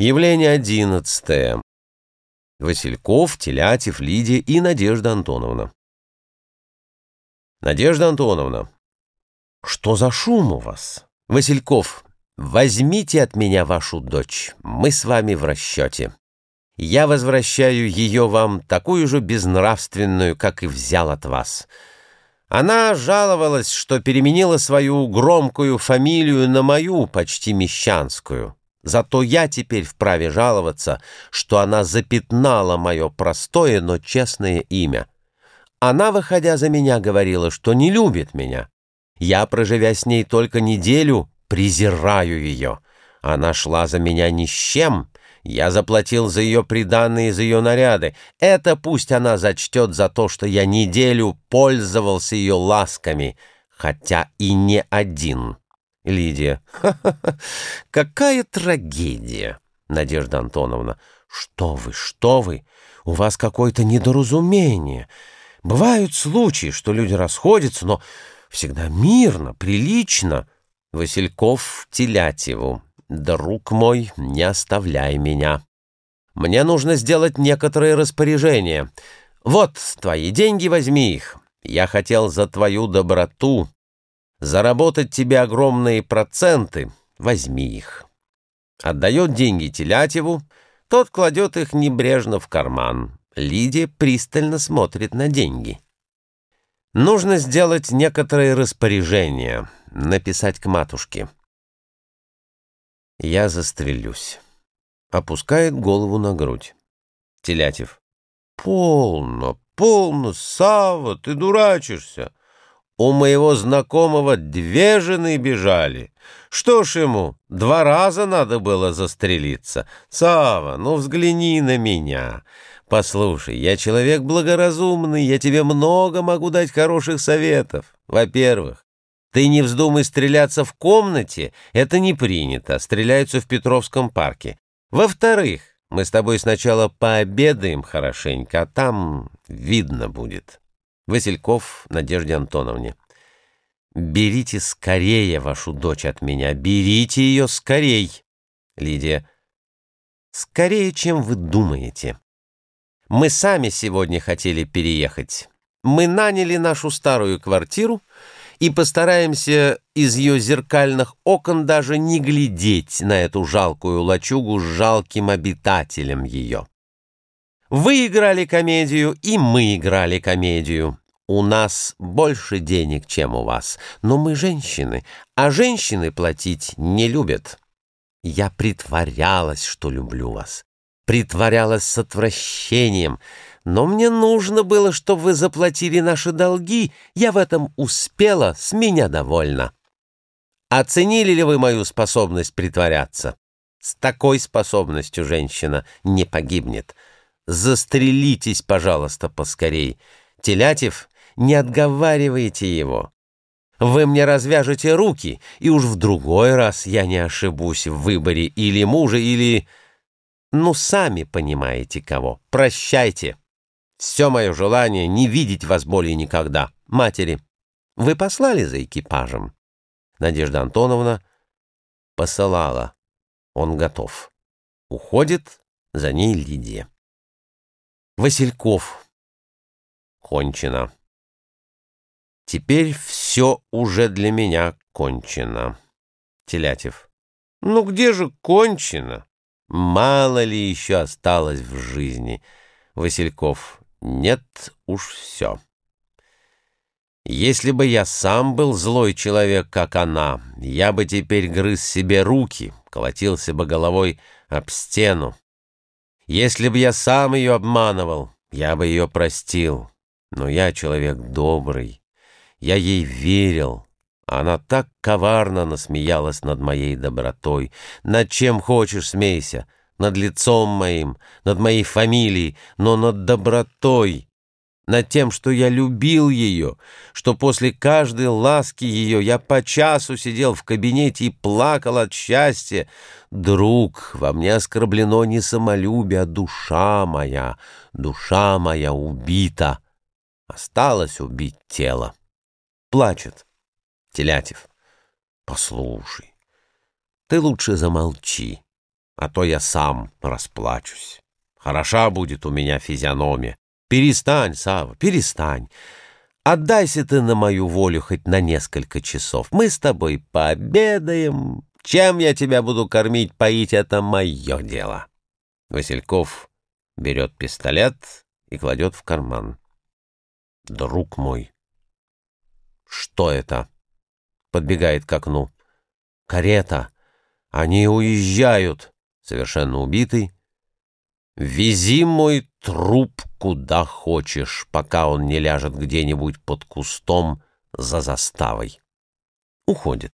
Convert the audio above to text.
Явление одиннадцатое. Васильков, Телятев, Лидия и Надежда Антоновна. Надежда Антоновна. Что за шум у вас? Васильков, возьмите от меня вашу дочь. Мы с вами в расчете. Я возвращаю ее вам такую же безнравственную, как и взял от вас. Она жаловалась, что переменила свою громкую фамилию на мою, почти мещанскую. Зато я теперь вправе жаловаться, что она запятнала мое простое, но честное имя. Она, выходя за меня, говорила, что не любит меня. Я, проживя с ней только неделю, презираю ее. Она шла за меня ни с чем. Я заплатил за ее приданные, за ее наряды. Это пусть она зачтет за то, что я неделю пользовался ее ласками, хотя и не один». Лидия. Ха-ха-ха, какая трагедия! Надежда Антоновна. Что вы, что вы? У вас какое-то недоразумение. Бывают случаи, что люди расходятся, но всегда мирно, прилично. Васильков Телятьеву. Друг мой, не оставляй меня. Мне нужно сделать некоторые распоряжения. Вот твои деньги, возьми их. Я хотел за твою доброту Заработать тебе огромные проценты, возьми их. Отдает деньги Телятьеву, тот кладет их небрежно в карман. Лидия пристально смотрит на деньги. Нужно сделать некоторые распоряжения, написать к матушке. Я застрелюсь. Опускает голову на грудь. Телятев. Полно, полно, Сава, ты дурачишься. У моего знакомого две жены бежали. Что ж ему, два раза надо было застрелиться. Сава, ну взгляни на меня. Послушай, я человек благоразумный, я тебе много могу дать хороших советов. Во-первых, ты не вздумай стреляться в комнате, это не принято, стреляются в Петровском парке. Во-вторых, мы с тобой сначала пообедаем хорошенько, а там видно будет. Васильков Надежде Антоновне. «Берите скорее вашу дочь от меня, берите ее скорей!» Лидия. «Скорее, чем вы думаете. Мы сами сегодня хотели переехать. Мы наняли нашу старую квартиру и постараемся из ее зеркальных окон даже не глядеть на эту жалкую лачугу с жалким обитателем ее. Вы играли комедию, и мы играли комедию. У нас больше денег, чем у вас, но мы женщины, а женщины платить не любят. Я притворялась, что люблю вас, притворялась с отвращением, но мне нужно было, чтобы вы заплатили наши долги, я в этом успела, с меня довольна. Оценили ли вы мою способность притворяться? С такой способностью женщина не погибнет. Застрелитесь, пожалуйста, поскорей. Телятев, не отговаривайте его. Вы мне развяжете руки, и уж в другой раз я не ошибусь в выборе или мужа, или... Ну, сами понимаете кого. Прощайте. Все мое желание не видеть вас более никогда. Матери, вы послали за экипажем? Надежда Антоновна посылала. Он готов. Уходит за ней Лидия. Васильков. Кончено. Теперь все уже для меня кончено. Телятев. Ну где же кончено? Мало ли еще осталось в жизни. Васильков. Нет уж все. Если бы я сам был злой человек, как она, я бы теперь грыз себе руки, колотился бы головой об стену. Если бы я сам ее обманывал, я бы ее простил. Но я человек добрый. Я ей верил. Она так коварно насмеялась над моей добротой. Над чем хочешь, смейся. Над лицом моим, над моей фамилией, но над добротой. Над тем, что я любил ее, что после каждой ласки ее я по часу сидел в кабинете и плакал от счастья. Друг, во мне оскорблено не самолюбие, а душа моя, душа моя убита. Осталось убить тело. Плачет. Телятев. Послушай, ты лучше замолчи. а то я сам расплачусь. Хороша будет у меня физиономия. Перестань, Сава, перестань. Отдайся ты на мою волю хоть на несколько часов. Мы с тобой пообедаем. Чем я тебя буду кормить, поить — это мое дело. Васильков берет пистолет и кладет в карман. Друг мой. Что это? Подбегает к окну. Карета. Они уезжают. Совершенно убитый. Вези мой труп куда хочешь, пока он не ляжет где-нибудь под кустом за заставой. Уходит.